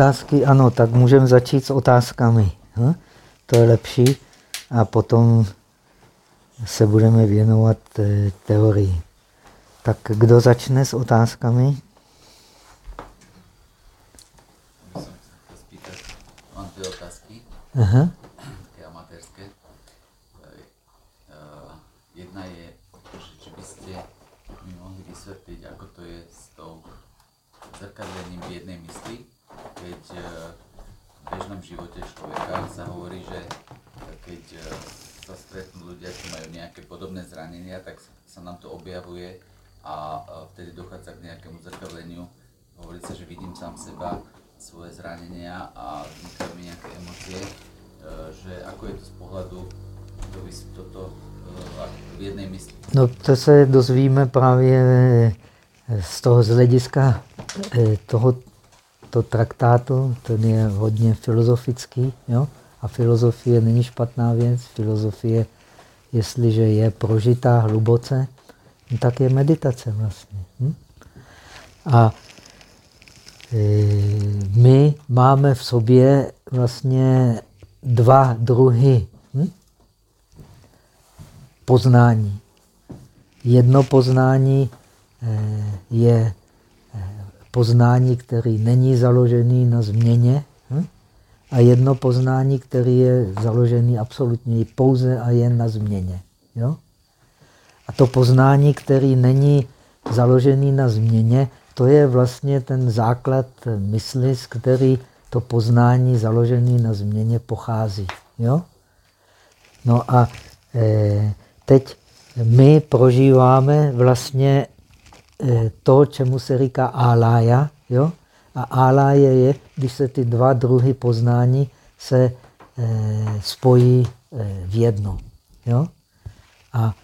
Otázky, ano, tak můžeme začít s otázkami. Hm? To je lepší. A potom se budeme věnovat eh, teorii. Tak kdo začne s otázkami? Mám dvě otázky. Aha. Také amatérské. Eh, jedna je, že či byste mi mohli vysvětlit, ako to je s tou zrkadlením v jednej mysli, keď eh, v bežnom živote človeka sa hovorí, že keď eh, sa stretnú ľudia, čo majú nejaké podobné zranenia, tak sa nám to objavuje a vtedy dochádza k nejakému zrkadleniu. Hovorí sa, že vidím sám seba, svoje zranenia a vznikajú mi nejaké emócie, že ako je to z pohľadu, kto by si toto v jednej mysli. No to se dozvíme právě z toho z hlediska toho to traktátu, ten je hodně filozofický. Jo? A filozofie není špatná věc. Filozofie, jestliže je prožitá hluboce, no tak je meditace vlastně. Hm? A e, my máme v sobě vlastně dva druhy hm? poznání. Jedno poznání e, je e, poznání, který není založený na změně, hm? a jedno poznání, který je založený absolutně pouze a jen na změně. Jo? A to poznání, který není založený na změně, to je vlastně ten základ mysli, z který to poznání založený na změně pochází. Jo? No a e, teď my prožíváme vlastně e, to, čemu se říká alája. Jo? A aláje je, když se ty dva druhy poznání se e, spojí e, v jedno. Jo? A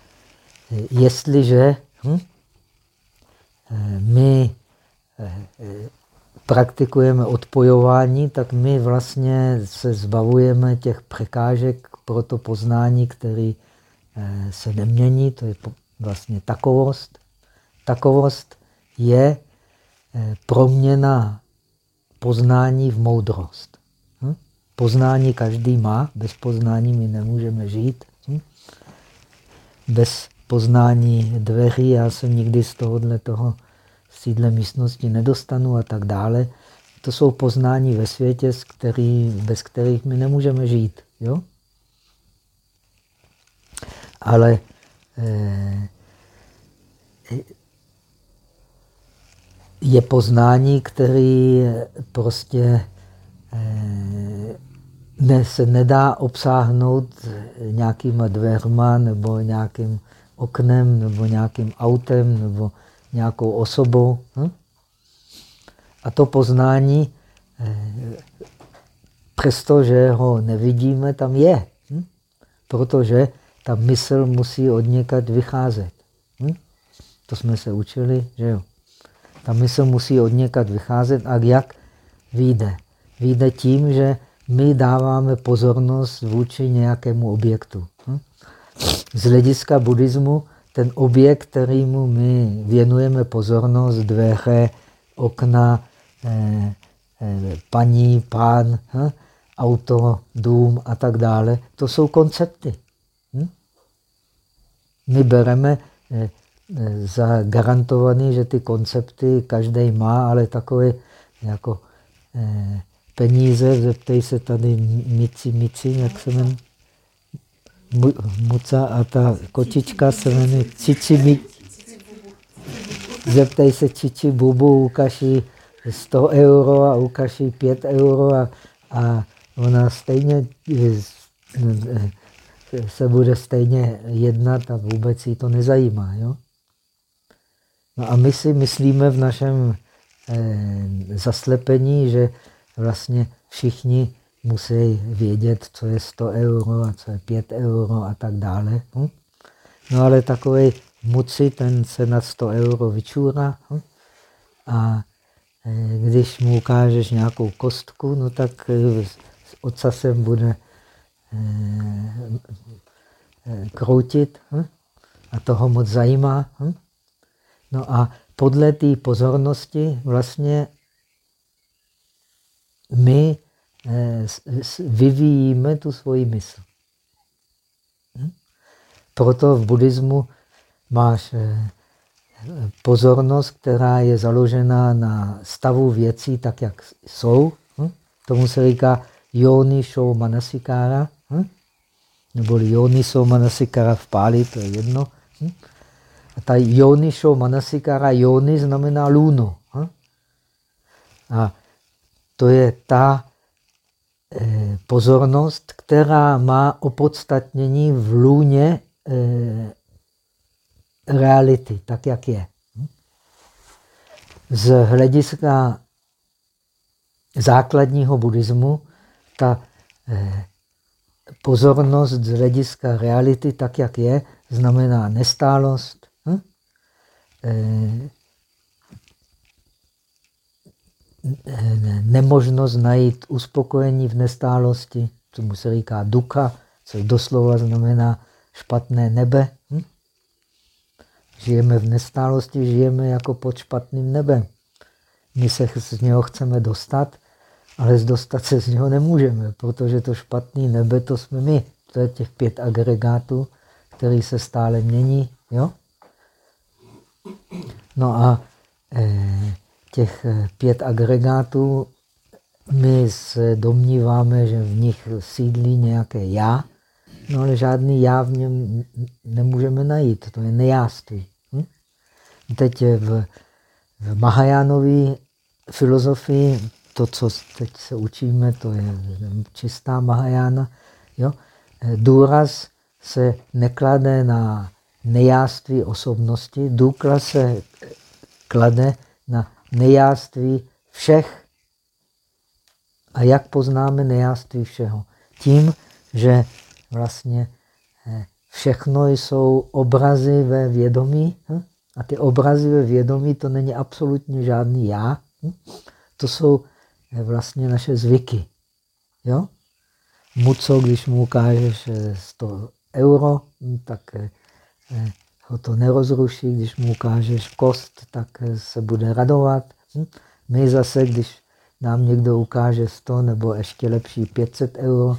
jestliže hm, my praktikujeme odpojování, tak my vlastně se zbavujeme těch překážek pro to poznání, který se nemění, to je vlastně takovost. Takovost je proměna poznání v moudrost. Poznání každý má, bez poznání my nemůžeme žít. Bez poznání dveří, já se nikdy z tohohle toho sídle místnosti nedostanu a tak dále. To jsou poznání ve světě, který, bez kterých my nemůžeme žít. Jo? Ale eh, je poznání, který prostě eh, ne, se nedá obsáhnout nějakýma dveřma nebo nějakým oknem nebo nějakým autem nebo nějakou osobou. Hm? A to poznání, eh, přestože ho nevidíme, tam je. Hm? Protože ta mysl musí od někat vycházet. Hm? To jsme se učili, že jo. Ta mysl musí od někat vycházet a jak vyjde? Vyjde tím, že my dáváme pozornost vůči nějakému objektu. Hm? Z hlediska buddhismu ten objekt, kterýmu my věnujeme pozornost, dveře, okna, eh, eh, paní, pán, hm? auto, dům a tak dále, to jsou koncepty. My bereme eh, za garantovaný, že ty koncepty každý má, ale takové jako eh, peníze, zeptej se tady Mici Mici, jak se jmenuje, Muca a ta kočička se jmenuje Čiči Mi. Zeptej se Čiči Bubu, ukaží 100 euro a ukaží 5 euro a, a ona stejně eh, se bude stejně jednat a vůbec jí to nezajímá. Jo? No a my si myslíme v našem eh, zaslepení, že vlastně všichni musí vědět, co je 100 euro a co je 5 euro a tak dále. Hm? No ale takový muci, ten se na 100 euro vyčůrá hm? a eh, když mu ukážeš nějakou kostku, no tak eh, s ocasem bude kroutit hm? a toho moc zajímá. Hm? No a podle té pozornosti vlastně my eh, vyvíjíme tu svoji mysl. Hm? Proto v buddhismu máš eh, pozornost, která je založena na stavu věcí tak, jak jsou. Hm? Tomu se říká yoni show manasikára, hm? nebo yoni show manasikára v páli, to je jedno. Hm? A ta yoni show manasikára, yoni znamená luno. Hm? A to je ta eh, pozornost, která má opodstatnění v lůně eh, reality, tak jak je. Z hlediska základního buddhismu ta eh, pozornost z hlediska reality, tak jak je, znamená nestálost, hm? eh, nemožnost najít uspokojení v nestálosti, mu se říká duka, což doslova znamená špatné nebe. Hm? Žijeme v nestálosti, žijeme jako pod špatným nebem. My se z něho chceme dostat, ale dostat se z něho nemůžeme, protože to špatný nebe, to jsme my. To je těch pět agregátů, který se stále mění. Jo? No a eh, těch eh, pět agregátů, my se domníváme, že v nich sídlí nějaké já, no ale žádný já v něm nemůžeme najít, to je nejáství. Hm? Teď v, v Mahajánové filozofii, to, co teď se učíme, to je čistá Mahajána, jo? Eh, důraz se neklade na nejáství osobnosti, důkaz se klade na nejáství všech. A jak poznáme nejáství všeho? Tím, že vlastně eh, všechno jsou obrazy ve vědomí. Hm? A ty obrazy ve vědomí, to není absolutně žádný já. Hm? To jsou eh, vlastně naše zvyky. Jo? Muco, když mu ukážeš 100 eh, euro, hm, tak ho to nerozruší. Když mu ukážeš kost, tak se bude radovat. My zase, když nám někdo ukáže 100 nebo ještě lepší 500 euro,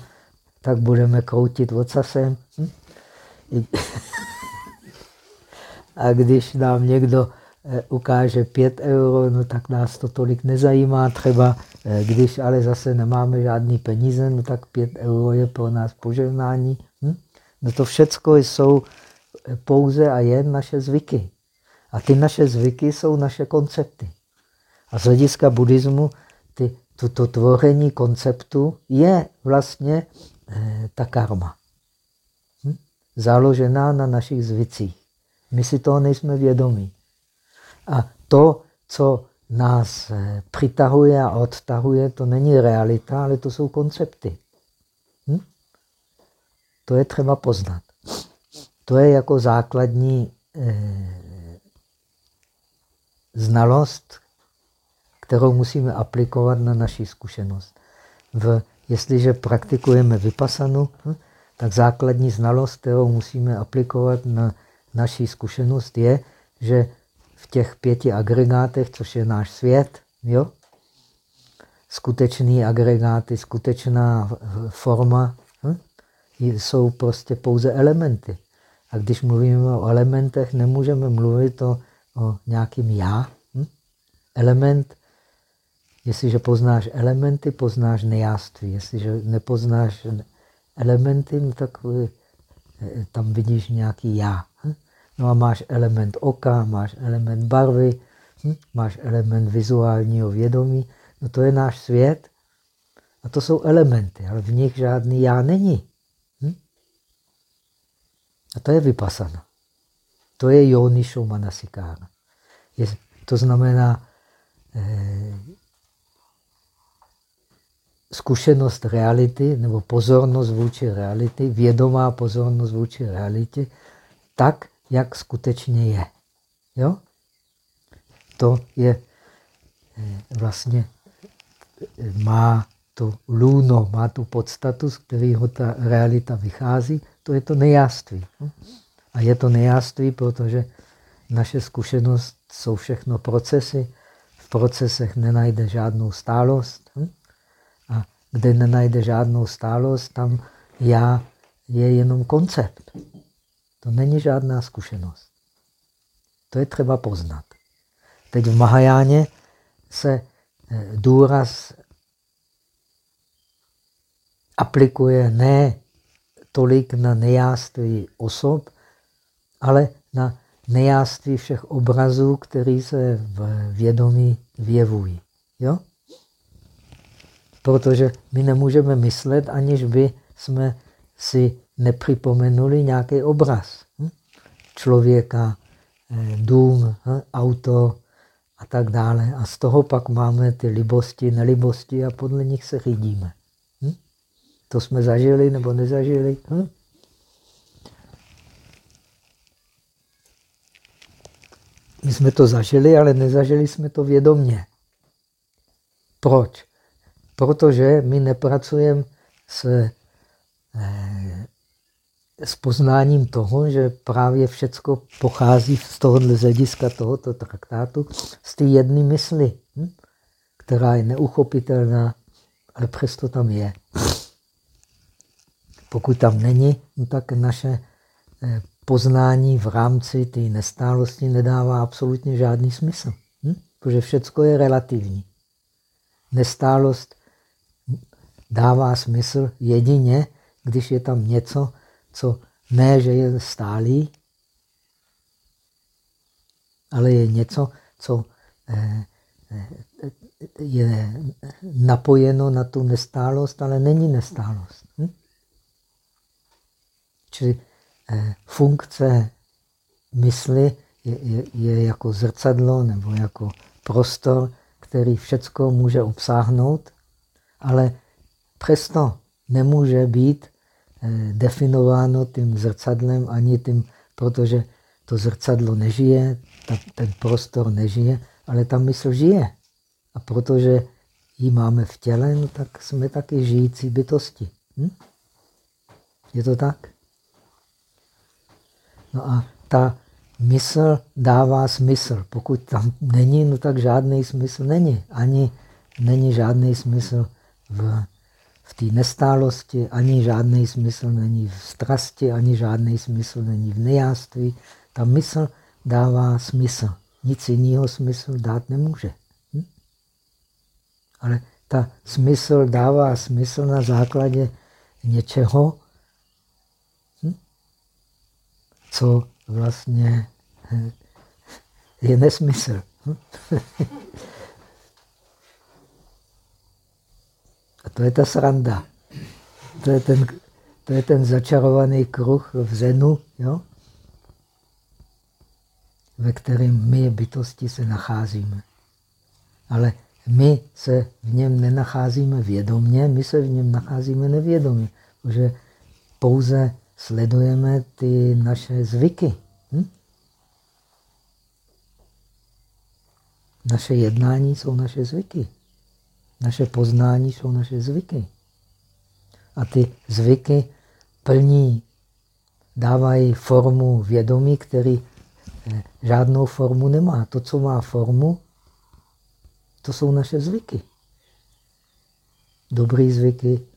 tak budeme kroutit ocasem. Hm? A když nám někdo eh, ukáže 5 euro, no tak nás to tolik nezajímá. Třeba eh, když ale zase nemáme žádný peníze, no tak 5 euro je pro nás požehnání. Hm? No to všecko jsou eh, pouze a jen naše zvyky. A ty naše zvyky jsou naše koncepty. A z hlediska buddhismu ty, toto tvoření konceptu je vlastně eh, ta karma. Hm? Založená na našich zvicích. My si toho nejsme vědomí. A to, co nás eh, přitahuje a odtahuje, to není realita, ale to jsou koncepty. Hm? To je třeba poznat. To je jako základní eh, znalost, kterou musíme aplikovat na naši zkušenost. V, jestliže praktikujeme vypasanu, hm, tak základní znalost, kterou musíme aplikovat na naši zkušenost, je, že těch pěti agregátech, což je náš svět, jo? skutečný agregáty, skutečná forma, hm? jsou prostě pouze elementy. A když mluvíme o elementech, nemůžeme mluvit o, o nějakým já. Hm? Element Jestliže poznáš elementy, poznáš nejáství. Jestliže nepoznáš elementy, no tak eh, tam vidíš nějaký já. Hm? No a máš element oka, máš element barvy, hm? máš element vizuálního vědomí. No to je náš svět. A to jsou elementy, ale v nich žádný já není. Hm? A to je vypasana. To je Yonisho Manasikára. To znamená, eh, zkušenost reality nebo pozornost vůči reality, vědomá pozornost vůči realitě, tak, jak skutečně je. Jo? To je eh, vlastně, eh, má to lůno, má tu podstatu, z kterého ta realita vychází, to je to nejáství. A je to nejáství, protože naše zkušenost jsou všechno procesy, v procesech nenajde žádnou stálost. kde nenajde žádnou stálost, tam já je jenom koncept. To není žádná zkušenost. To je třeba poznat. Teď v Mahajáně se eh, důraz aplikuje ne tolik na nejáství osob, ale na nejáství všech obrazů, které se v vědomí vyjevují. Jo? Protože my nemůžeme myslet, aniž by jsme si nepřipomenuli nějaký obraz. Hm? Člověka, eh, dům, hm? auto a tak dále. A z toho pak máme ty libosti, nelibosti a podle nich se řídíme. Hm? To jsme zažili nebo nezažili. My jsme to zažili, ale nezažili jsme to vědomně. Proč? Protože my nepracujeme s, eh, s poznáním toho, že právě všecko pochází z tohohle hlediska tohoto traktátu z té jedné mysli, hm? která je neuchopitelná, ale přesto tam je. Pokud tam není, no tak naše eh, poznání v rámci té nestálosti nedává absolutně žádný smysl. Hm? Protože všecko je relativní. Nestálost dává smysl jedině, když je tam něco, co ne, že je stálý, ale je něco, co eh, eh, je napojeno na tu nestálost, ale není nestálost. Hm? Čili Eh, funkce mysli je, je, je jako zrcadlo nebo jako prostor, který všecko může obsáhnout, ale přesto nemůže být definováno tím zrcadlem ani tím, protože to zrcadlo nežije, ten prostor nežije, ale ta mysl žije. A protože ji máme v těle, no tak jsme taky žijící bytosti. Hm? Je to tak? No a ta mysl dává smysl. Pokud tam není, no tak žádný smysl není. Ani není žádný smysl v, v té nestálosti, ani žádný smysl není v strasti, ani žádný smysl není v nejáství. Ta mysl dává smysl. Nic jiného smysl dát nemůže. Hm? Ale ta smysl dává smysl na základě něčeho, co vlastně je nesmysl. A to je ta sranda. To je ten, to je ten začarovaný kruh v zenu, jo? ve kterém my bytosti se nacházíme. Ale my se v něm nenacházíme vědomně, my se v něm nacházíme nevědomě, protože pouze sledujeme ty naše zvyky. Hm? Naše jednání jsou naše zvyky. Naše poznání jsou naše zvyky. A ty zvyky plní, dávají formu vědomí, který eh, žádnou formu nemá. To, co má formu, to jsou naše zvyky. Dobrý zvyky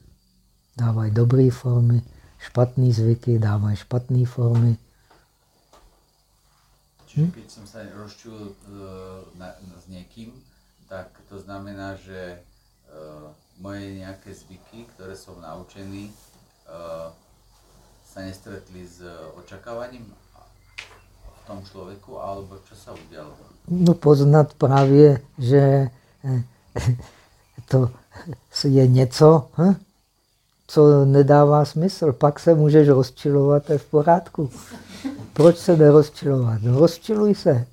dávají dobré formy, špatné zvyky dávají špatné formy. Čiže hm? keď som sa rozčul uh, na, na, s niekým, tak to znamená, že moje nejaké zvyky, ktoré som naučený, uh, sa nestretli s očakávaním v tom človeku, alebo čo sa udialo? No poznat právě, že to je něco, hm? co nedává smysl. Pak se můžeš rozčilovat, to je v pořádku. Proč se nerozčilovat? No, rozčiluj se.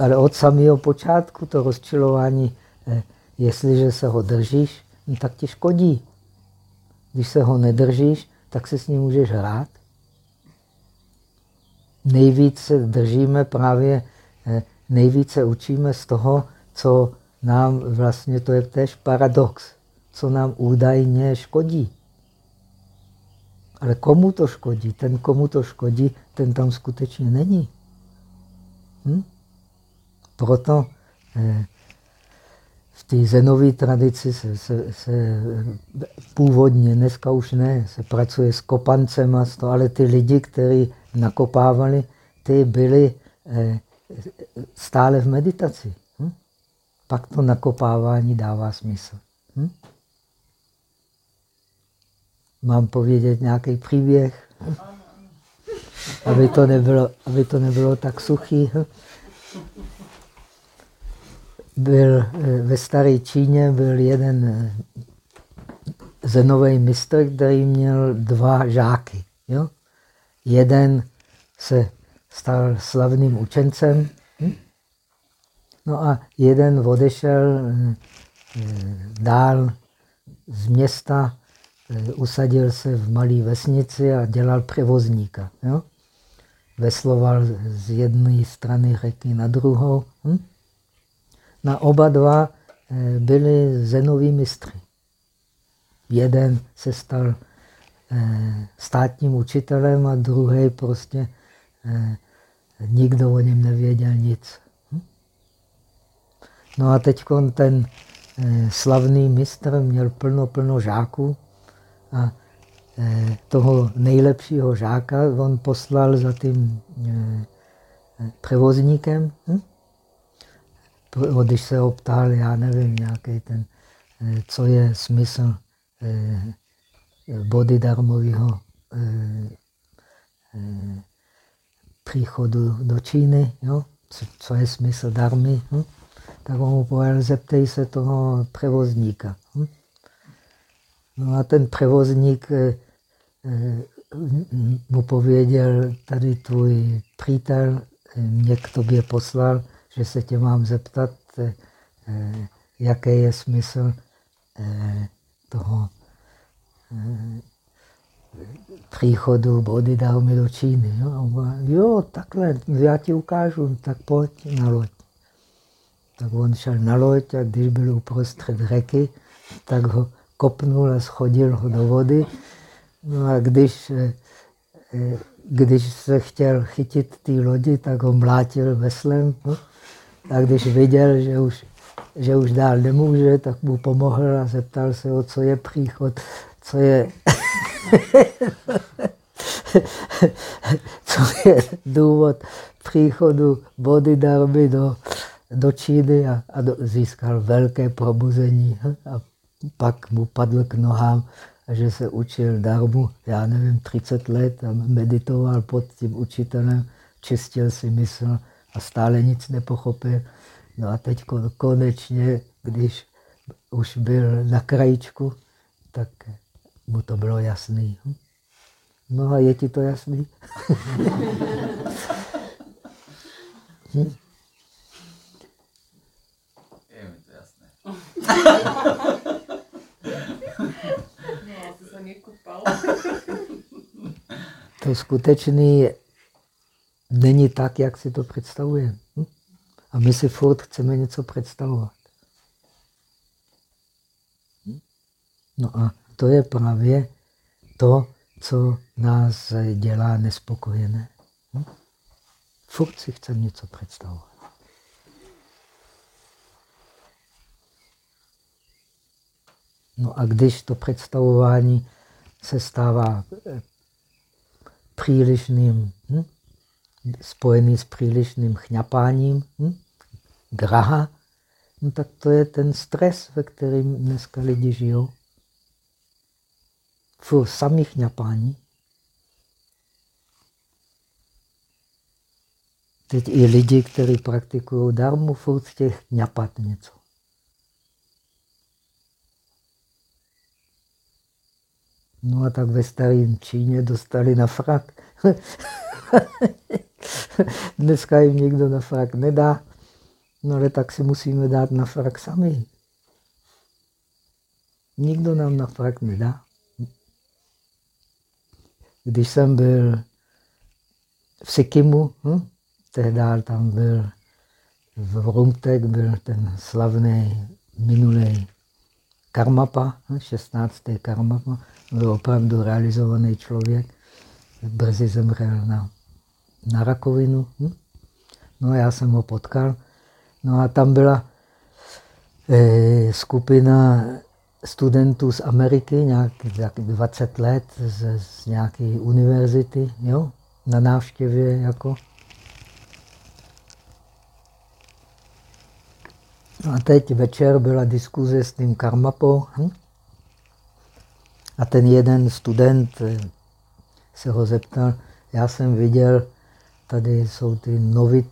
Ale od samého počátku to rozčilování, eh, jestliže se ho držíš, no, tak ti škodí. Když se ho nedržíš, tak se s ním můžeš hrát. Nejvíce držíme právě, eh, nejvíce učíme z toho, co nám vlastně, to je tež paradox co nám údajně škodí. Ale komu to škodí? Ten, komu to škodí, ten tam skutečně není. Hm? Proto eh, v té zenové tradici se, se, se původně, dneska už ne, se pracuje s kopancem, a to, ale ty lidi, kteří nakopávali, ty byli eh, stále v meditaci. Hm? Pak to nakopávání dává smysl. Hm? Mám povědět nějaký příběh, hm? aby, to nebylo, aby to nebylo tak suchý. Hm? Byl eh, ve staré Číně byl jeden eh, zenový mistr, který měl dva žáky. Jo? Jeden se stal slavným učencem, hm? no a jeden odešel eh, dál z města, usadil se v malé vesnici a dělal převozníka. Jo? Vesloval z jedné strany řeky na druhou. Hm? Na oba dva byli zenoví mistry. Jeden se stal eh, státním učitelem a druhý prostě eh, nikdo o něm nevěděl nic. Hm? No a teď ten eh, slavný mistr měl plno, plno žáků a toho nejlepšího žáka on poslal za tím převozníkem. Hm? Když se optal, já nevím, nějaký ten, co je smysl Eh, Bodhidharmového eh, eh, příchodu do Číny, jo? Co, co je smysl darmy, hm? tak on mu povedal, zeptej se toho převozníka. Hm? No a ten převozník mu pověděl, tady tvůj přítel mě k tobě poslal, že se tě mám zeptat, jaký je smysl toho eh, příchodu Bodhidharmy do Číny. Jo, jo, takhle, já ti ukážu, tak pojď na loď. Tak on šel na loď a když byl uprostřed řeky, tak ho kopnul a schodil ho do vody. No a když, eh, eh, když se chtěl chytit té lodi, tak ho mlátil veslem. No. A když viděl, že už že už dál nemůže, tak mu pomohl a zeptal se, o co je příchod, co je, co je důvod příchodu Bodhidharmy do, do Číny a, a do, získal velké probuzení. A pak mu padl k nohám, že se učil darmu, já nevím, 30 let a meditoval pod tím učitelem, čistil si mysl a stále nic nepochopil. No a teď konečně, když už byl na krajičku, tak mu to bylo jasný. No a je ti to jasný? hm? Je mi to jasné. to skutečný není tak, jak si to představujeme. Hm? A my si furt chceme něco představovat. No a to je právě to, co nás dělá nespokojené. Furt si chceme něco představovat. No a když to představování se stává eh, přílišným, hm? Spojený s přílišným chňapáním, hm? graha, no tak to je ten stres, ve kterém dneska lidi žijou. V sami chňapání. Teď i lidi, kteří praktikují darmu, furt chtějí chňapat něco. No a tak ve starém Číně dostali na frak. Dneska jim nikdo na frak nedá, no ale tak si musíme dát na frak sami. Nikdo nám na frak nedá. Když jsem byl v Sikimu, hm, tehdy tam byl v Rumtek byl ten slavný minulý Karmapa, 16. Hm, Karmapa, byl opravdu realizovaný člověk, brzy zemřel na na rakovinu. Hm? No já jsem ho potkal. No a tam byla eh, skupina studentů z Ameriky, nějak, 20 let z, z nějaké univerzity, jo? na návštěvě jako. No a teď večer byla diskuze s tím Karmapou. Hm? A ten jeden student eh, se ho zeptal, já jsem viděl, tady jsou ty, novi,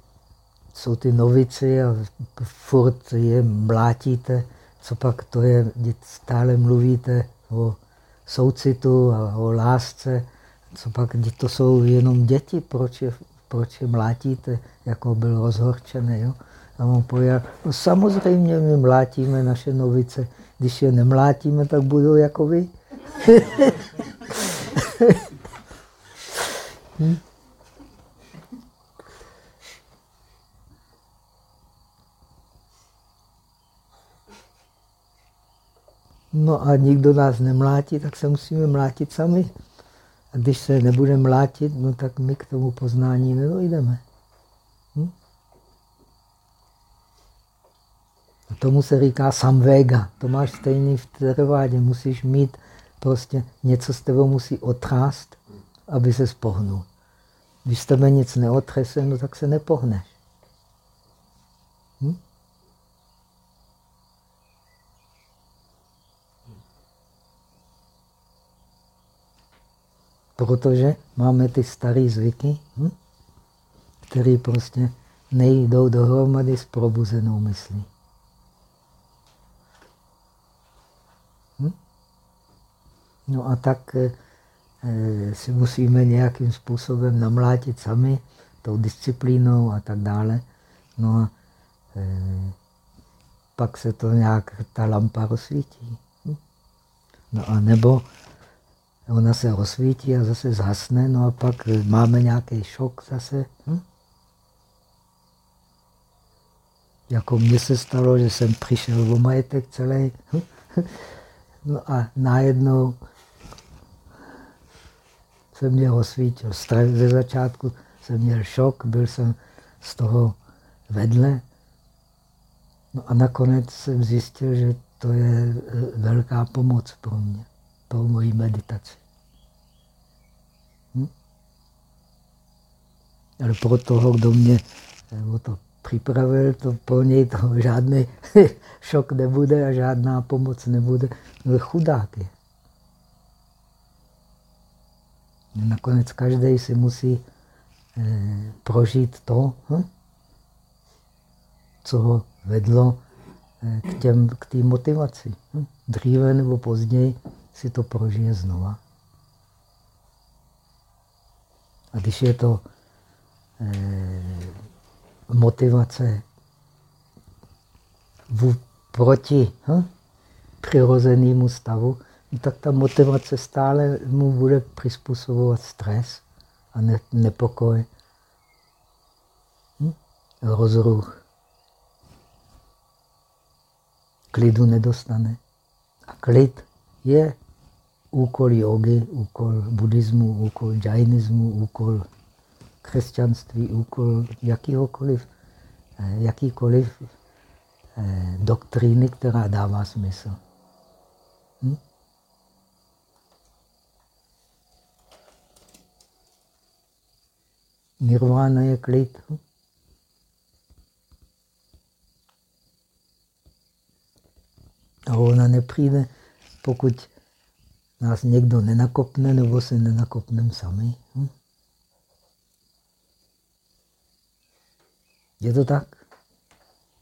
jsou ty novici a furt je mlátíte, co pak to je, stále mluvíte o soucitu a o lásce, co pak to jsou jenom děti, proč je, proč je mlátíte, jako byl rozhorčený. Jo? A on pověděl, no samozřejmě my mlátíme naše novice, když je nemlátíme, tak budou jako vy. hm? No a nikdo nás nemlátí, tak se musíme mlátit sami. A když se nebude mlátit, no tak my k tomu poznání nedojdeme. Hm? A tomu se říká samvega. To máš stejný v tervádě. Musíš mít prostě něco z tebe musí otrást, aby se spohnul. Když z tebe nic neotřese, no tak se nepohneš. Protože máme ty staré zvyky, hm? které prostě nejdou dohromady s probuzenou myslí. Hm? No a tak e, si musíme nějakým způsobem namlátit sami, tou disciplínou a tak dále. No a e, pak se to nějak, ta lampa rozsvítí. Hm? No a nebo ona se rozsvítí a zase zhasne, no a pak máme nějaký šok zase. Hm? Jako mně se stalo, že jsem přišel o majetek celý. Hm? No a najednou se mě osvítil. Ze začátku jsem měl šok, byl jsem z toho vedle. No a nakonec jsem zjistil, že to je velká pomoc pro mě pro moji meditaci. Hm? Ale pro toho, kdo mě o to připravil, to pro něj to žádný šok nebude a žádná pomoc nebude. No chudák je. Nakonec každý si musí eh, prožít to, hm? co ho vedlo eh, k té k motivaci. Hm? Dříve nebo později si to prožije znova. A když je to eh, motivace v, proti hm, přirozenému stavu, no tak ta motivace stále mu bude přizpůsobovat stres a ne, nepokoj, hm, rozruch. Klidu nedostane. A klid je úkol jogy, úkol buddhismu, úkol džajnismu, úkol křesťanství, úkol jakýhokoliv, eh, jakýkoliv eh, doktríny, která dává smysl. Hm? Nirvana je klid. A ona nepřijde, pokud nás někdo nenakopne, nebo se nenakopneme sami. Hm? Je to tak?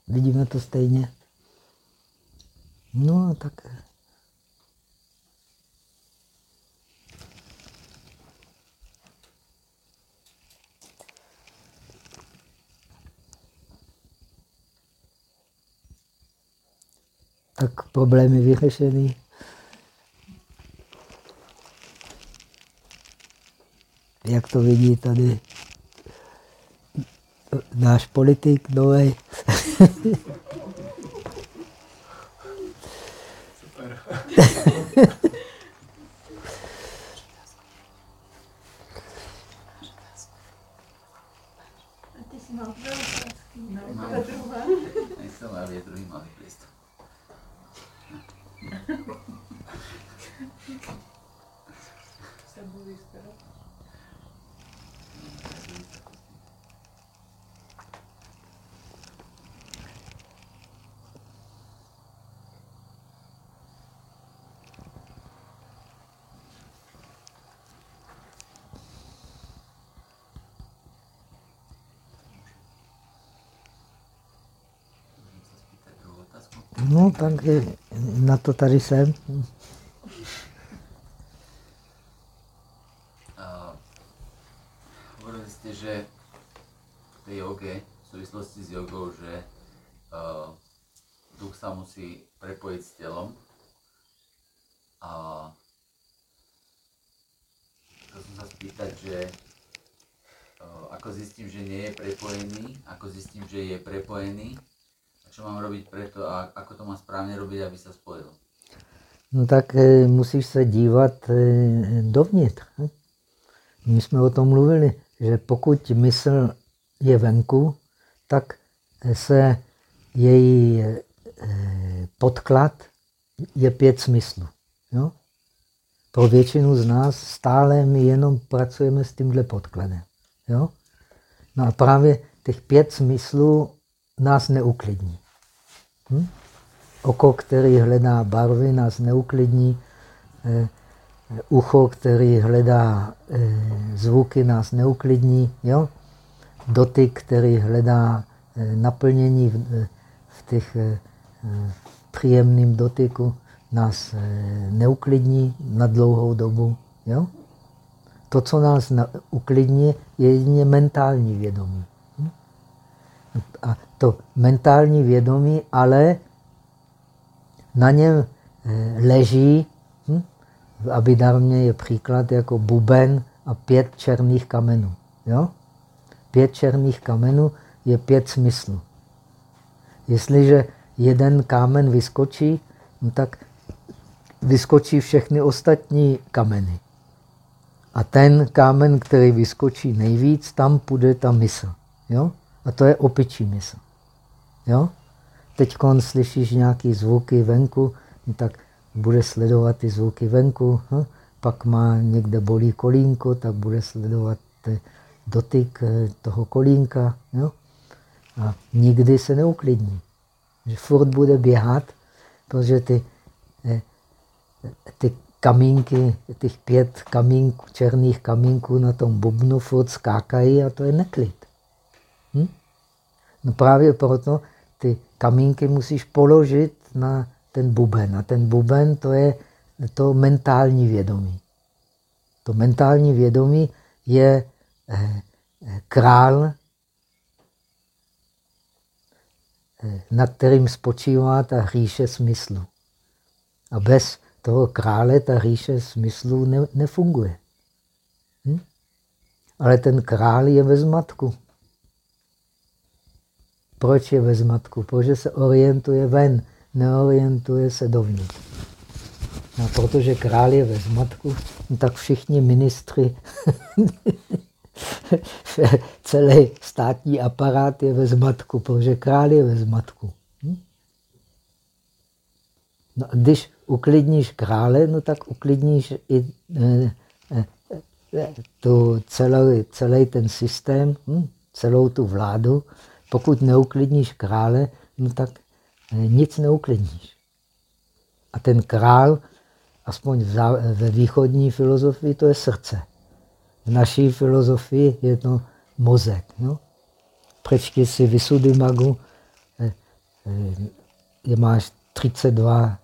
Vidíme to stejně? No, tak... Tak problém je vyřešený. Jak to vidí tady náš politik nový. Super. Nejsem, ale je druhý malý prístup. No, tak na to tady jsem. hovorili ste, že v tej joge, v súvislosti s jogou, že uh, duch sa musí prepojiť s telom. A chcel som sa spýtať, že uh, ako zistím, že nie je prepojený, ako zistím, že je prepojený co mám robiť preto a ako to mám správně robiť, aby se spojil? No tak e, musíš se dívat e, dovnitř. Hm? My jsme o tom mluvili, že pokud mysl je venku, tak se její e, podklad je pět smyslů. Jo? Pro většinu z nás stále my jenom pracujeme s tímhle podkladem. Jo? No a právě těch pět smyslů nás neuklidní. Hm? Oko, který hledá barvy, nás neuklidní. Eh, ucho, který hledá eh, zvuky, nás neuklidní. Jo? Dotyk, který hledá eh, naplnění v, v těch příjemným dotyku, nás neuklidní na dlouhou dobu. Jo? To, co nás uklidní, je jedině mentální vědomí. A to mentální vědomí, ale na něm eh, leží, hm? v Abidarmě je příklad jako buben a pět černých kamenů. Jo? Pět černých kamenů je pět smyslů. Jestliže jeden kámen vyskočí, no tak vyskočí všechny ostatní kameny. A ten kámen, který vyskočí nejvíc, tam půjde ta mysl. Jo? A to je opičí mysl. Jo? Teď slyšíš nějaké zvuky venku, no tak bude sledovat ty zvuky venku. Hm? Pak má někde bolí kolínko, tak bude sledovat dotyk eh, toho kolínka. Jo? A nikdy se neuklidní. Že furt bude běhat, protože ty, eh, ty kamínky, těch pět kamínků, černých kamínků na tom bubnu furt skákají a to je neklid. Hm? No právě proto ty kamínky musíš položit na ten buben. A ten buben to je to mentální vědomí. To mentální vědomí je eh, eh, král, eh, nad kterým spočívá ta říše smyslu. A bez toho krále ta říše smyslu ne, nefunguje. Hm? Ale ten král je ve zmatku. Proč je ve zmatku? Protože se orientuje ven, neorientuje se dovnitř. A protože král je ve zmatku, no tak všichni ministři, celý státní aparát je ve zmatku, protože král je ve zmatku. Hm? No, když uklidníš krále, no tak uklidníš i eh, eh, tu celý, celý ten systém, hm? celou tu vládu, pokud neuklidníš krále, no tak eh, nic neuklidníš. A ten král, aspoň ve východní filozofii, to je srdce. V naší filozofii je to mozek. No? Přečti si Vysudy Magu, eh, eh, je máš 32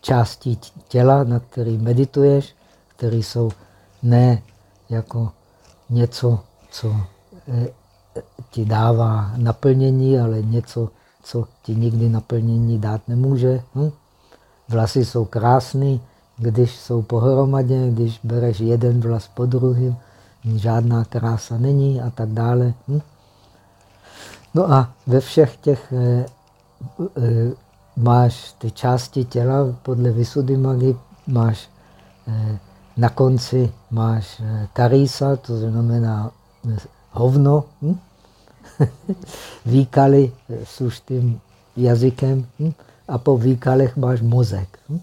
částí těla, na který medituješ, které jsou ne jako něco co eh, ti dává naplnění, ale něco, co ti nikdy naplnění dát nemůže. Hm? Vlasy jsou krásné, když jsou pohromadě, když bereš jeden vlas po druhém, žádná krása není a tak dále. Hm? No a ve všech těch eh, eh, máš ty části těla podle Vysudy Magi, máš eh, na konci máš karisa, to znamená hovno, hm? výkaly, suštým jazykem hm? a po výkalech máš mozek. Hm?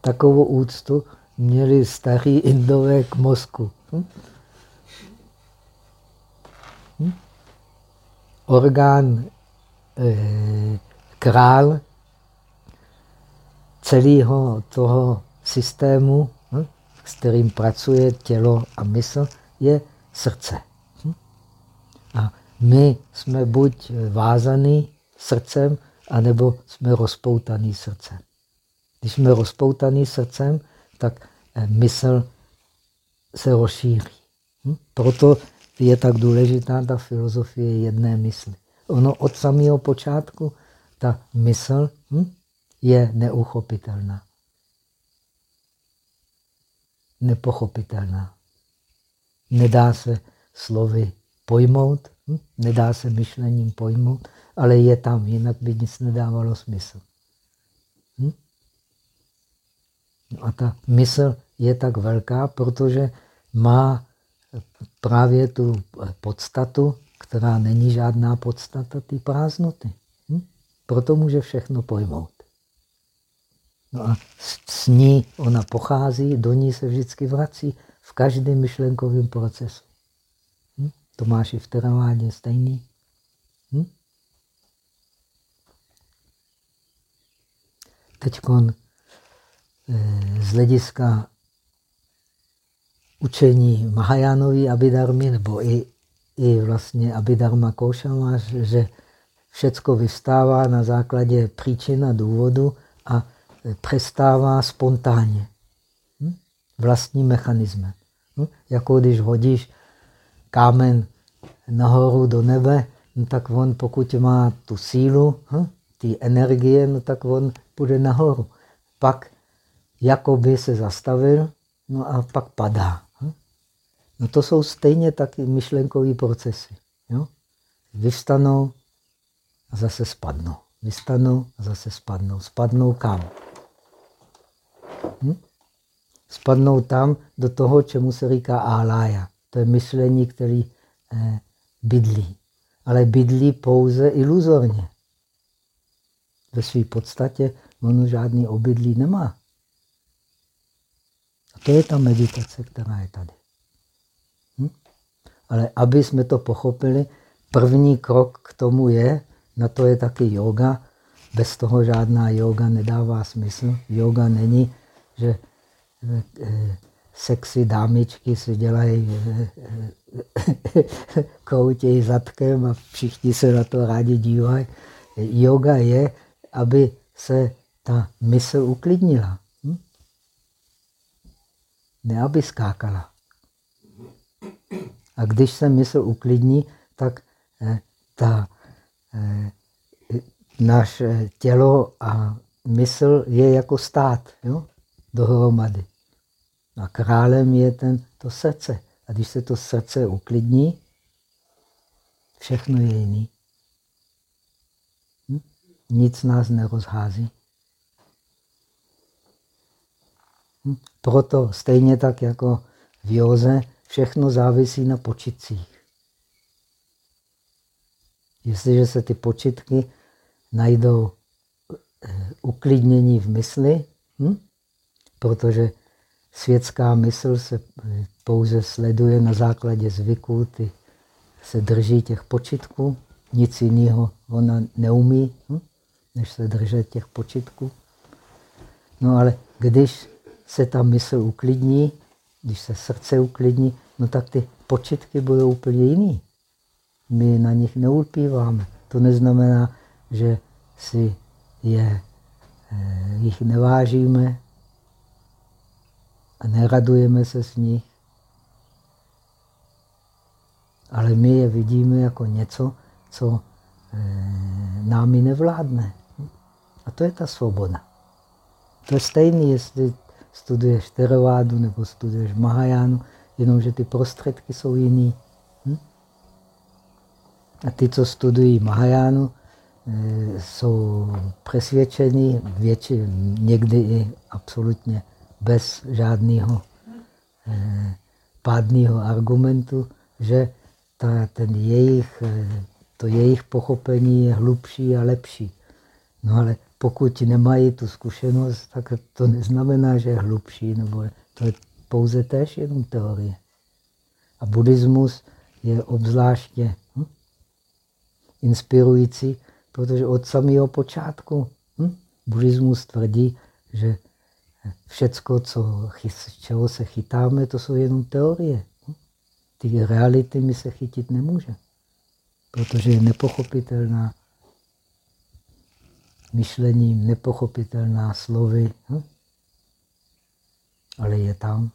Takovou úctu měli starí indové k mozku. Hm? Hm? Orgán eh, král celého toho systému, hm? s kterým pracuje tělo a mysl, je srdce. Hm? A my jsme buď vázaný srdcem, anebo jsme rozpoutaný srdcem. Když jsme rozpoutaný srdcem, tak eh, mysl se rozšíří. Hm? Proto je tak důležitá ta filozofie jedné mysli. Ono od samého počátku, ta mysl hm, je neuchopitelná. Nepochopitelná. Nedá se slovy pojmout, hm? nedá se myšlením pojmout, ale je tam, jinak by nic nedávalo smysl. Hm? No a ta mysl je tak velká, protože má právě tu podstatu, která není žádná podstata, ty prázdnoty. Hm? Proto může všechno pojmout. No a s ní ona pochází, do ní se vždycky vrací v každém myšlenkovém procesu. Hm? To máš i v teravádě stejný. Hm? Teď eh, z hlediska učení Mahajánové Abidarmy, nebo i, i vlastně Abhidharma Košama, že všecko vystává na základě příčin a důvodu a přestává spontánně. Hm? Vlastním mechanismem. Hm? Jako když hodíš kámen nahoru do nebe, no tak on, pokud má tu sílu, hm? ty energie, no tak on půjde nahoru. Pak jakoby se zastavil, no a pak padá. No to jsou stejně taky myšlenkové procesy. Jo? Vyvstanou a zase spadnou. Vystanou a zase spadnou. Spadnou kam? Hm? Spadnou tam do toho, čemu se říká álája. To je myšlení, který eh, bydlí. Ale bydlí pouze iluzorně. Ve své podstatě ono žádný obydlí nemá. A to je ta meditace, která je tady. Ale aby jsme to pochopili, první krok k tomu je, na to je taky yoga. Bez toho žádná yoga nedává smysl. Yoga není, že sexy dámičky si dělají, eh, koutějí zadkem a všichni se na to rádi dívají. Yoga je, aby se ta mysl uklidnila. Hm? Ne, aby skákala. A když se mysl uklidní, tak eh, ta, eh, naše tělo a mysl je jako stát jo? dohromady. A králem je ten, to srdce. A když se to srdce uklidní, všechno je jiný. Hm? Nic nás nerozhází. Hm? Proto stejně tak jako v józe všechno závisí na počitcích. Jestliže se ty počitky najdou eh, uklidnění v mysli, hm? protože světská mysl se eh, pouze sleduje na základě zvyků, ty se drží těch počitků, nic jiného ona neumí, hm? než se držet těch počitků. No ale když se ta mysl uklidní, když se srdce uklidní, no tak ty počitky budou úplně jiný. My na nich neulpíváme. To neznamená, že si je, eh, jich nevážíme a neradujeme se s nich. Ale my je vidíme jako něco, co eh, námi nevládne. A to je ta svoboda. To je stejné, jestli studuješ Teravádu nebo studuješ Mahajánu, jenomže ty prostředky jsou jiný. Hm? A ty, co studují Mahajánu, eh, jsou přesvědčení, větši, někdy i absolutně bez žádného eh, pádného argumentu, že ta, ten jejich eh, to jejich pochopení je hlubší a lepší. No ale pokud nemají tu zkušenost, tak to neznamená, že je hlubší, nebo to je pouze též jenom teorie. A buddhismus je obzvláště hm, inspirující, protože od samého počátku hm, buddhismus tvrdí, že všecko, co, čeho se chytáme, to jsou jenom teorie. Ty reality my se chytit nemůže, protože je nepochopitelná myšlením, nepochopitelná slovy, hm? ale je tam.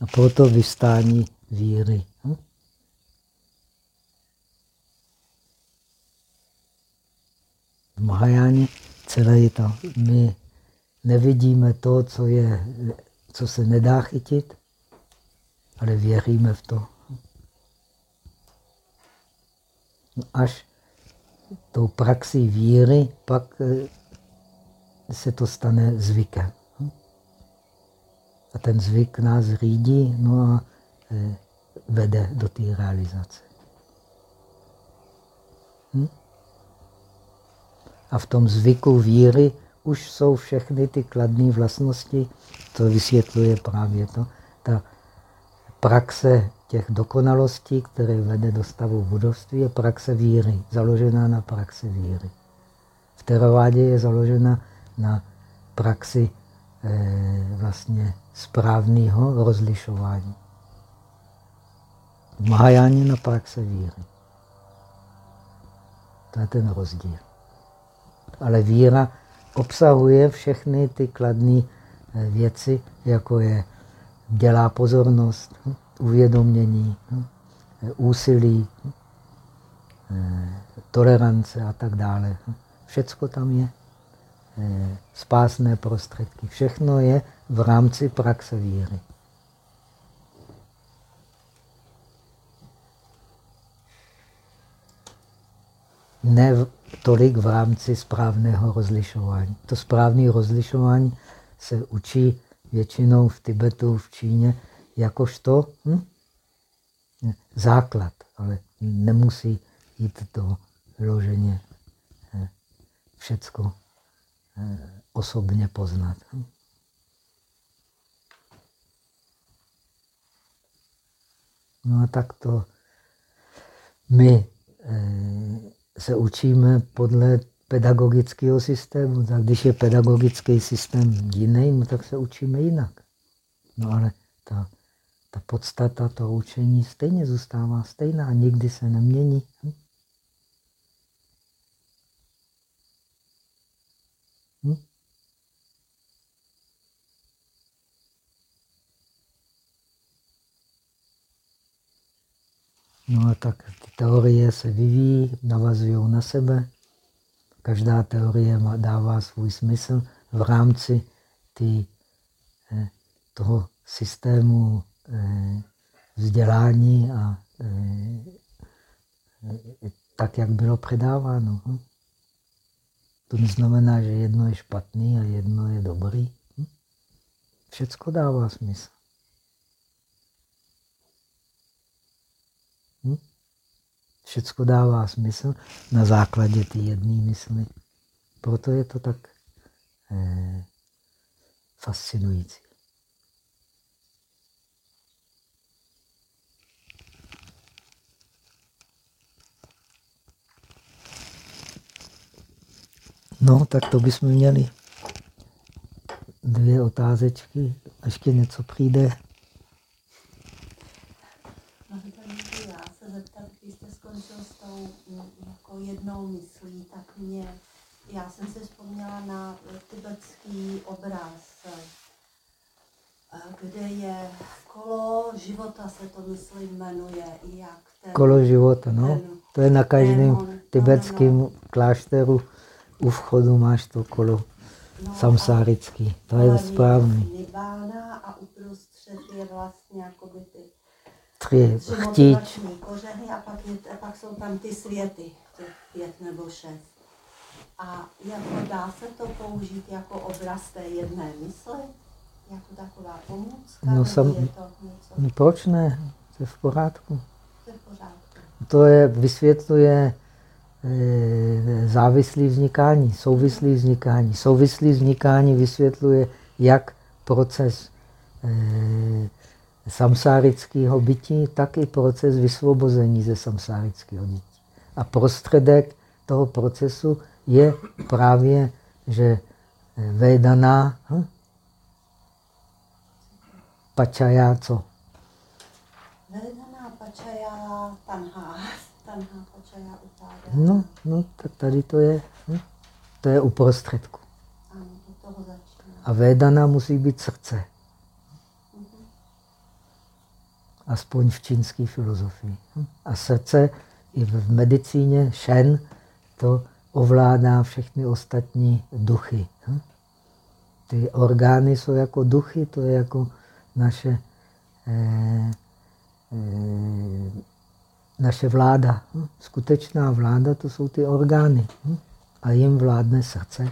A proto vystání víry. Hm? V Mahajáně celé je to. My nevidíme to, co, je, co se nedá chytit, ale věříme v to. No až tou praxí víry pak eh, se to stane zvykem. A ten zvyk nás řídí no a eh, vede do té realizace. Hm? A v tom zvyku víry už jsou všechny ty kladné vlastnosti, to vysvětluje právě to, ta praxe těch dokonalostí, které vede do stavu budovství, je praxe víry, založená na praxi víry. V teravádě je založena na praxi eh, vlastně správného rozlišování. V Mahajáně na praxe víry. To je ten rozdíl. Ale víra obsahuje všechny ty kladné eh, věci, jako je dělá pozornost, hm, uvědomění, hm, úsilí, hm, eh, tolerance a tak dále. Všecko tam je. Eh, spásné prostředky. Všechno je v rámci praxe víry. Ne tolik v rámci správného rozlišování. To správné rozlišování se učí většinou v Tibetu, v Číně, jakožto hm? základ, ale nemusí jít do loženě eh, všecko eh, osobně poznat. Hm? No a tak to my eh, se učíme podle pedagogického systému. Tak když je pedagogický systém jiný, no tak se učíme jinak. No ale ta, ta podstata toho učení stejně zůstává stejná, nikdy se nemění. Hm? Hm? No a tak teorie se vyvíjí, navazují na sebe. Každá teorie dává svůj smysl v rámci tý, eh, toho systému eh, vzdělání a eh, tak, jak bylo předáváno. Hm? To neznamená, že jedno je špatný a jedno je dobrý. Hm? Všecko dává smysl. Všecko dává smysl na základě ty jedné mysli. Proto je to tak eh, fascinující. No, tak to bychom měli dvě otázečky. Ještě něco přijde. Jednou myslí, tak mě, já jsem si vzpomněla na tibetský obraz, eh, kde je kolo života, se to myslím jmenuje. Jak ten, kolo života, no. Ten, to je na každém tibetském no, no. klášteru. U vchodu máš to kolo no, samsárický. To je správný. Nibána a uprostřed je vlastně jakoby ty tři chtíč. kořeny a pak, je, a pak jsou tam ty světy těch pět nebo šest. A jako dá se to použít jako obraz té jedné mysli? Jako taková pomůcka? No, sam... je to něco? No, proč ne? To je v pořádku. To je v pořádku. To je, vysvětluje e, závislý vznikání, souvislý vznikání. Souvislý vznikání vysvětluje jak proces e, samsárického bytí, tak i proces vysvobození ze samsárického bytí. A prostředek toho procesu je právě, že Vedana, hm? Pačaja co? Vedana, Pačaja, Tanha. Tanha, Pačaja, Utáda. No, no, tak tady to je, hm? to je uprostředku. A Vedana musí být srdce. Aspoň v čínské filozofii. Hm? A srdce i v medicíně, Shen, to ovládá všechny ostatní duchy. Hm? Ty orgány jsou jako duchy, to je jako naše, eh, eh, naše vláda. Hm? Skutečná vláda to jsou ty orgány. A jim vládne srdce.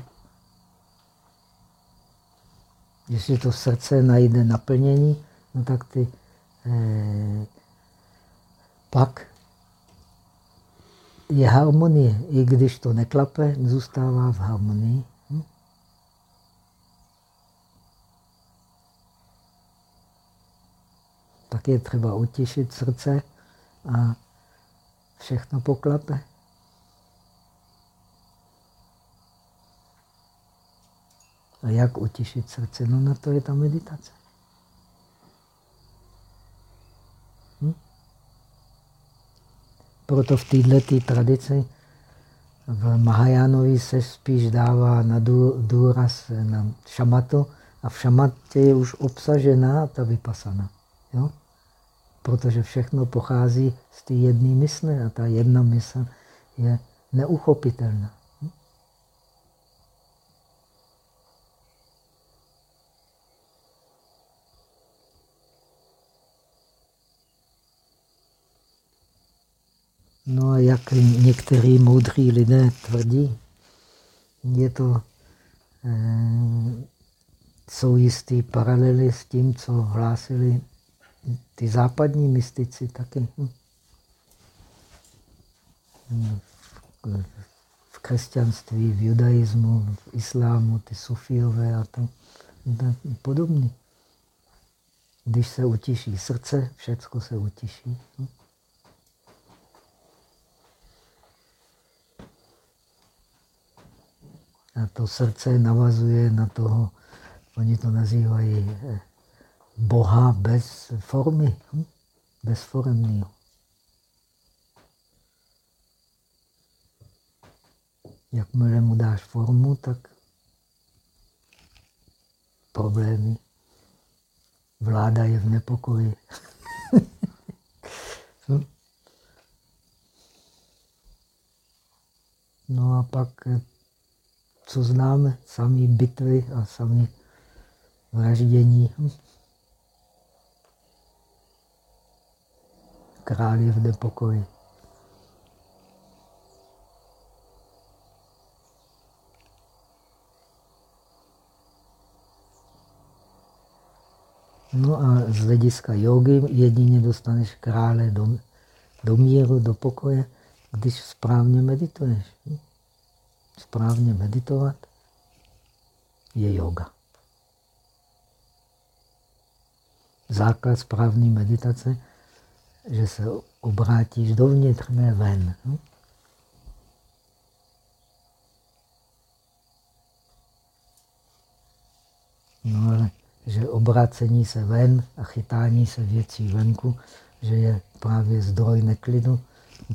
Jestli to srdce najde naplnění, no tak ty pak je harmonie. I když to neklape, zůstává v harmonii. Hm? Tak je třeba utěšit srdce a všechno poklape. A jak utěšit srdce? No na to je ta meditace. Proto v této tradici v Mahajánovi se spíš dává na důraz na šamatu a v šamatě je už obsažená ta vypasana. Jo? Protože všechno pochází z té jedné mysle a ta jedna mysl je neuchopitelná. No a jak někteří moudří lidé tvrdí, je to, eh, jsou jistý paralely s tím, co hlásili ty západní mystici taky. Hm. V, křesťanství, v judaismu, v islámu, ty sufiové a to podobně. Když se utiší srdce, všechno se utiší. Hm. A to srdce navazuje na toho, oni to nazývají eh, Boha bez formy, hm? bezforemného. Jakmile mu dáš formu, tak problémy. Vláda je v nepokoji. Hm? no a pak eh, co známe, samý bitvy a samý vraždění. Král je v nepokoji. No a z hlediska jogy jedině dostaneš krále do, do míru, do pokoje, když správně medituješ správně meditovat, je yoga. Základ správné meditace, že se obrátíš dovnitř, ne ven. No ale že obrácení se ven a chytání se věcí venku, že je právě zdroj neklidu,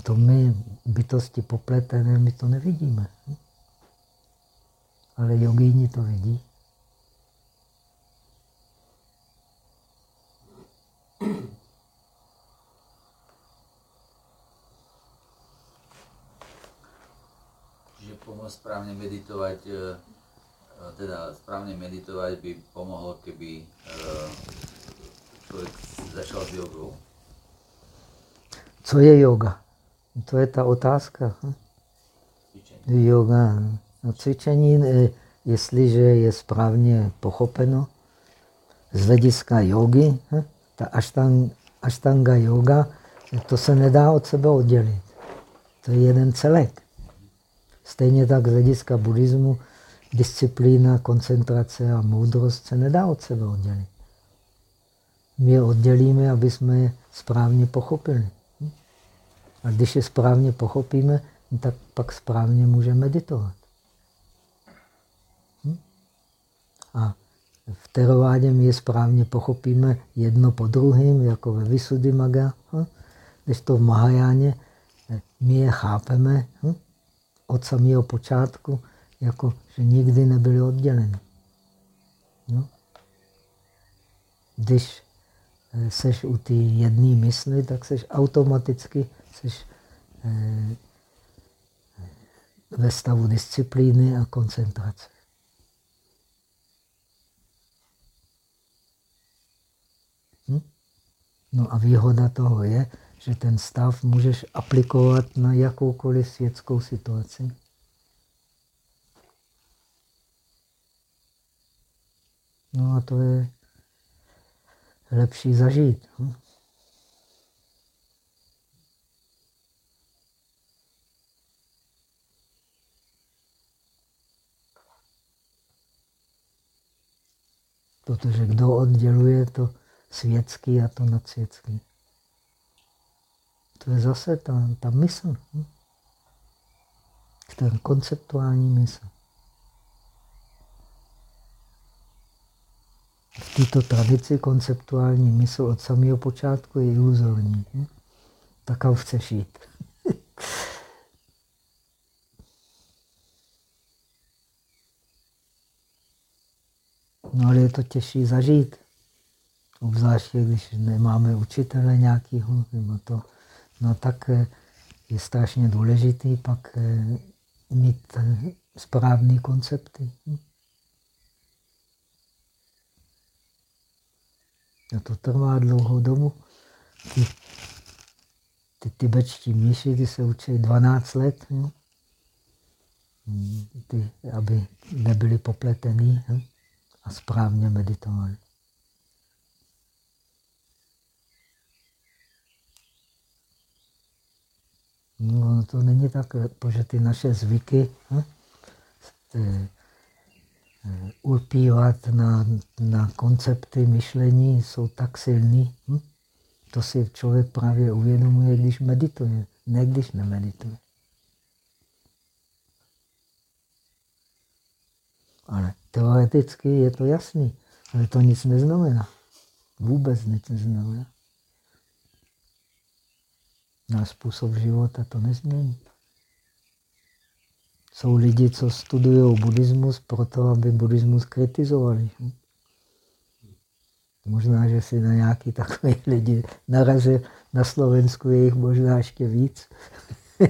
to my, bytosti popletené, my to nevidíme. Hm? Ale jogíni to vidí. Čiže pomoct správně meditovat, eh, eh, teda správně meditovat by pomohlo, keby eh, člověk začal s jogou. Co je yoga? To je ta otázka. Hm? Yoga. No, cvičení, eh, jestliže je správně pochopeno z hlediska jogy, ta ashtanga yoga To se nedá od sebe oddělit. To je jeden celek. Stejně tak z hlediska buddhismu disciplína, koncentrace a moudrost se nedá od sebe oddělit. My je oddělíme, aby jsme je správně pochopili. A když je správně pochopíme, tak pak správně můžeme meditovat. A v terovádě my je správně pochopíme jedno po druhém, jako ve Visuddhimaga. Když to v Mahajáně, my je chápeme od samého počátku, jako že nikdy nebyly odděleny. No. Když eh, seš u té jedné mysli, tak seš automaticky seš, eh, ve stavu disciplíny a koncentrace. No a výhoda toho je, že ten stav můžeš aplikovat na jakoukoliv světskou situaci. No a to je lepší zažít. Protože kdo odděluje to světský a to nadsvětský? To je zase ta, ta mysl. Hm? Ten konceptuální mysl. v této tradici konceptuální mysl od samého počátku je iluzorní. Hm? Tak kam chceš jít? no ale je to těžší zažít. Obzvláště, když nemáme učitele nějakého, nebo to, no tak eh, je strašně důležitý pak eh, mít eh, správné koncepty. Hm? A to trvá dlouhou dobu. Ty, ty tibetští mniši, ty se učí 12 let, jo? Ty, aby nebyli popletený jo? a správně meditovali. No, to není tak, protože ty naše zvyky, hm? Eh, ulpívat na, na koncepty myšlení jsou tak silný. Hm? To si člověk právě uvědomuje, když medituje, ne když nemedituje. Ale teoreticky je to jasný, ale to nic neznamená. Vůbec nic neznamená. Náš způsob života to nezmění. Jsou lidi, co studují buddhismus proto, aby buddhismus kritizovali. Možná, že si na nějaký takový lidi narazil. Na Slovensku je jich možná ještě víc.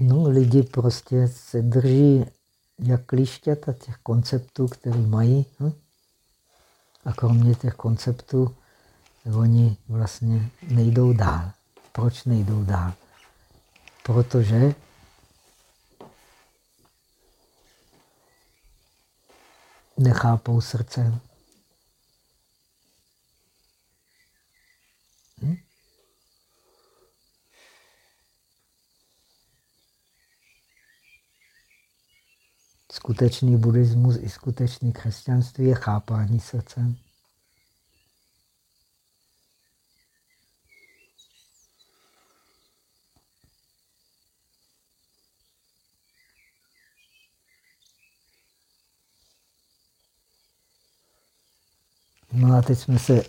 no, lidi prostě se drží jak klištěta těch konceptů, které mají. A kromě těch konceptů oni vlastně nejdou dál. Proč nejdou dál? Protože nechápou srdcem. Skutečný buddhismus i skutečný křesťanství je chápání srdcem. No a teď jsme se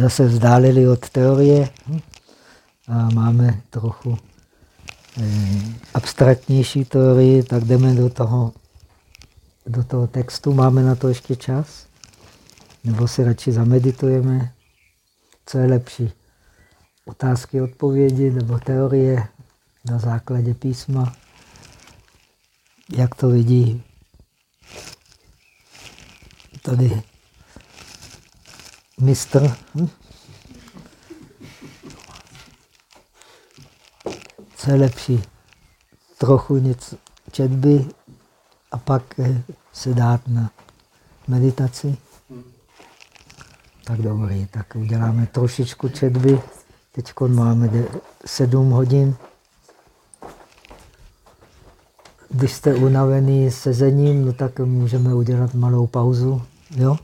zase vzdálili od teorie a máme trochu eh, abstraktnější teorii, tak jdeme do toho, do toho textu. Máme na to ještě čas? Nebo si radši zameditujeme? Co je lepší? Otázky, odpovědi nebo teorie na základě písma? Jak to vidí tady mistr. Hm? Co je lepší? Trochu něco četby a pak eh, se dát na meditaci? Tak dobrý, tak uděláme trošičku četby. Teď máme 7 hodin. Když jste unavený sezením, no tak můžeme udělat malou pauzu. Jo?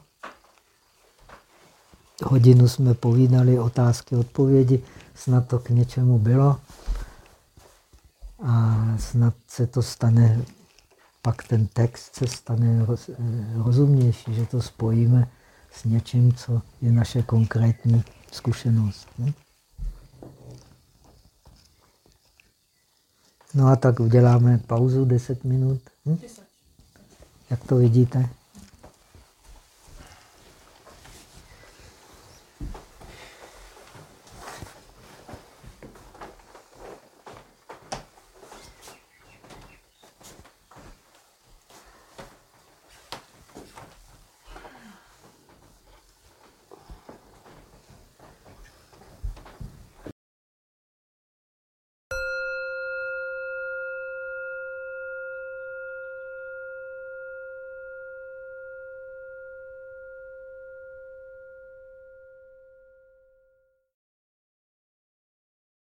Hodinu jsme povídali otázky, odpovědi, snad to k něčemu bylo. A snad se to stane, pak ten text se stane roz, eh, rozumnější, že to spojíme s něčím, co je naše konkrétní zkušenost. Hm? No a tak uděláme pauzu 10 minut. Hm? Jak to vidíte?